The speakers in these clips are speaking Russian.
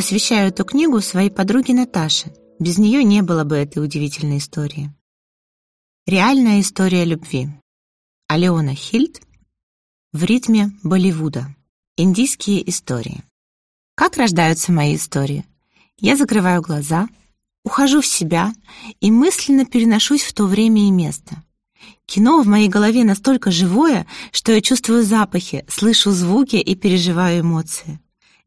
посвящаю эту книгу своей подруге Наташе. Без нее не было бы этой удивительной истории. Реальная история любви. Алеона Хильд в ритме Болливуда. Индийские истории. Как рождаются мои истории? Я закрываю глаза, ухожу в себя и мысленно переношусь в то время и место. Кино в моей голове настолько живое, что я чувствую запахи, слышу звуки и переживаю эмоции.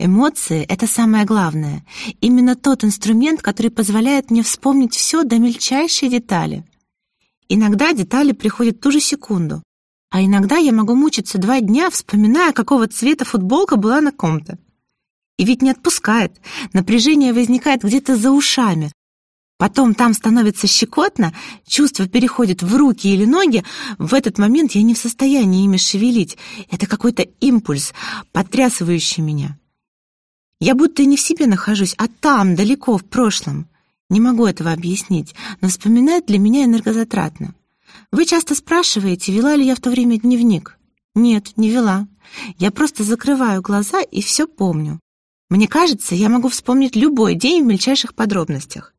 Эмоции — это самое главное. Именно тот инструмент, который позволяет мне вспомнить все до мельчайшей детали. Иногда детали приходят в ту же секунду, а иногда я могу мучиться два дня, вспоминая, какого цвета футболка была на ком-то. И ведь не отпускает. Напряжение возникает где-то за ушами. Потом там становится щекотно, чувство переходит в руки или ноги. В этот момент я не в состоянии ими шевелить. Это какой-то импульс, потрясывающий меня. Я будто не в себе нахожусь, а там, далеко, в прошлом. Не могу этого объяснить, но вспоминать для меня энергозатратно. Вы часто спрашиваете, вела ли я в то время дневник. Нет, не вела. Я просто закрываю глаза и все помню. Мне кажется, я могу вспомнить любой день в мельчайших подробностях.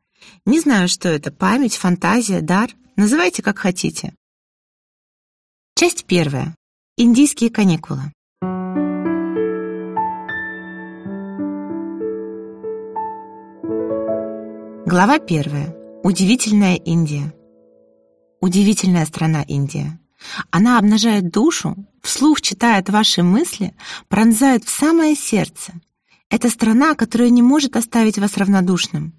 Не знаю, что это, память, фантазия, дар. Называйте как хотите. Часть первая. Индийские каникулы. Глава первая. Удивительная Индия. Удивительная страна Индия. Она обнажает душу, вслух читает ваши мысли, пронзает в самое сердце. Это страна, которая не может оставить вас равнодушным.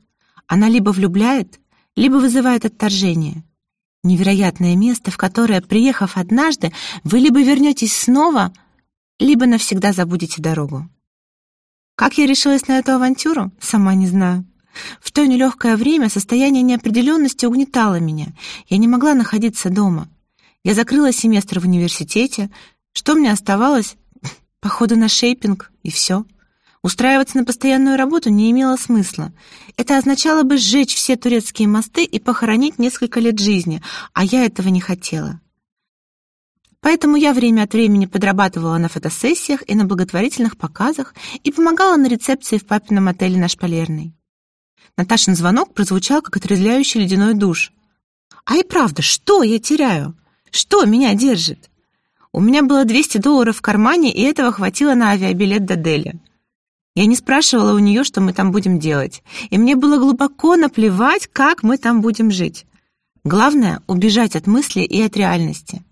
Она либо влюбляет, либо вызывает отторжение. Невероятное место, в которое, приехав однажды, вы либо вернетесь снова, либо навсегда забудете дорогу. Как я решилась на эту авантюру, сама не знаю. В то нелегкое время состояние неопределенности угнетало меня. Я не могла находиться дома. Я закрыла семестр в университете. Что мне оставалось? Походу на шейпинг, и все. Устраиваться на постоянную работу не имело смысла. Это означало бы сжечь все турецкие мосты и похоронить несколько лет жизни, а я этого не хотела. Поэтому я время от времени подрабатывала на фотосессиях и на благотворительных показах и помогала на рецепции в папином отеле на Шпалерной. Наташин звонок прозвучал, как отрезвляющий ледяной душ. А и правда, что я теряю? Что меня держит? У меня было 200 долларов в кармане, и этого хватило на авиабилет до Дели. Я не спрашивала у нее, что мы там будем делать, и мне было глубоко наплевать, как мы там будем жить. Главное — убежать от мысли и от реальности.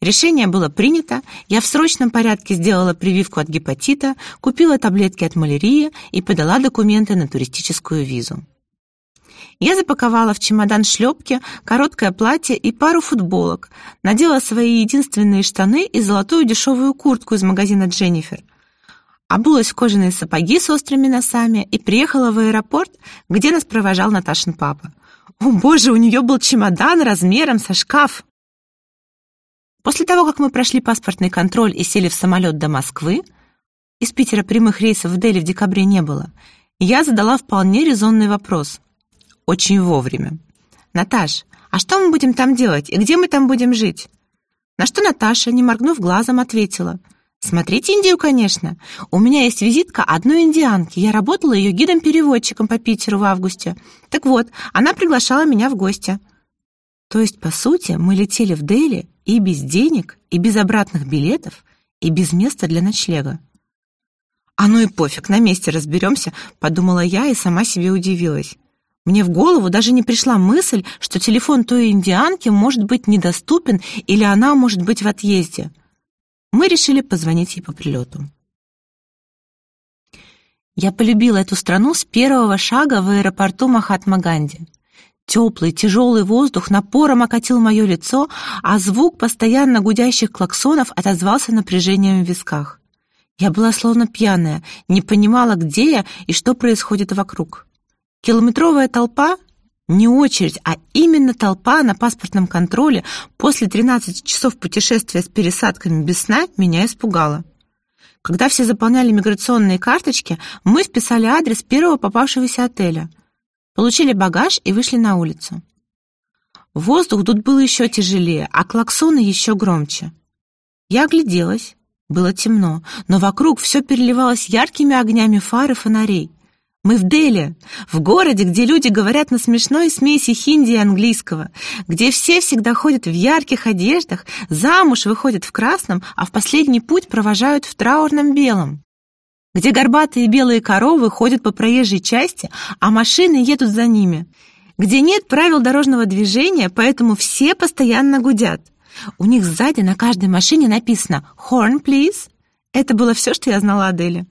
Решение было принято, я в срочном порядке сделала прививку от гепатита, купила таблетки от малярии и подала документы на туристическую визу. Я запаковала в чемодан шлепки, короткое платье и пару футболок, надела свои единственные штаны и золотую дешевую куртку из магазина «Дженнифер», обулась в кожаные сапоги с острыми носами и приехала в аэропорт, где нас провожал Наташин папа. О боже, у нее был чемодан размером со шкаф! После того, как мы прошли паспортный контроль и сели в самолет до Москвы, из Питера прямых рейсов в Дели в декабре не было, я задала вполне резонный вопрос. Очень вовремя. «Наташ, а что мы будем там делать и где мы там будем жить?» На что Наташа, не моргнув глазом, ответила. «Смотрите Индию, конечно. У меня есть визитка одной индианки. Я работала ее гидом-переводчиком по Питеру в августе. Так вот, она приглашала меня в гости». То есть, по сути, мы летели в Дели и без денег, и без обратных билетов, и без места для ночлега. «А ну и пофиг, на месте разберемся», — подумала я и сама себе удивилась. Мне в голову даже не пришла мысль, что телефон той индианки может быть недоступен или она может быть в отъезде. Мы решили позвонить ей по прилету. Я полюбила эту страну с первого шага в аэропорту Махатма-Ганди. Теплый, тяжелый воздух напором окатил мое лицо, а звук постоянно гудящих клаксонов отозвался напряжением в висках. Я была словно пьяная, не понимала, где я и что происходит вокруг. Километровая толпа, не очередь, а именно толпа на паспортном контроле после 13 часов путешествия с пересадками без сна меня испугала. Когда все заполняли миграционные карточки, мы вписали адрес первого попавшегося отеля — получили багаж и вышли на улицу. Воздух тут был еще тяжелее, а клаксоны еще громче. Я огляделась. Было темно, но вокруг все переливалось яркими огнями фар и фонарей. Мы в Дели, в городе, где люди говорят на смешной смеси хинди и английского, где все всегда ходят в ярких одеждах, замуж выходят в красном, а в последний путь провожают в траурном белом где горбатые белые коровы ходят по проезжей части, а машины едут за ними, где нет правил дорожного движения, поэтому все постоянно гудят. У них сзади на каждой машине написано «Horn, please». Это было все, что я знала о Дели.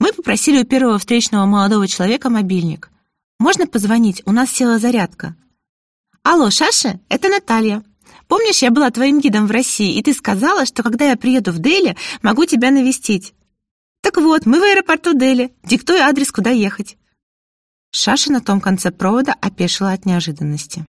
Мы попросили у первого встречного молодого человека мобильник. «Можно позвонить? У нас села зарядка». «Алло, Шаша, это Наталья. Помнишь, я была твоим гидом в России, и ты сказала, что когда я приеду в Дели, могу тебя навестить?» «Так вот, мы в аэропорту Дели. Диктуй адрес, куда ехать». Шаша на том конце провода опешила от неожиданности.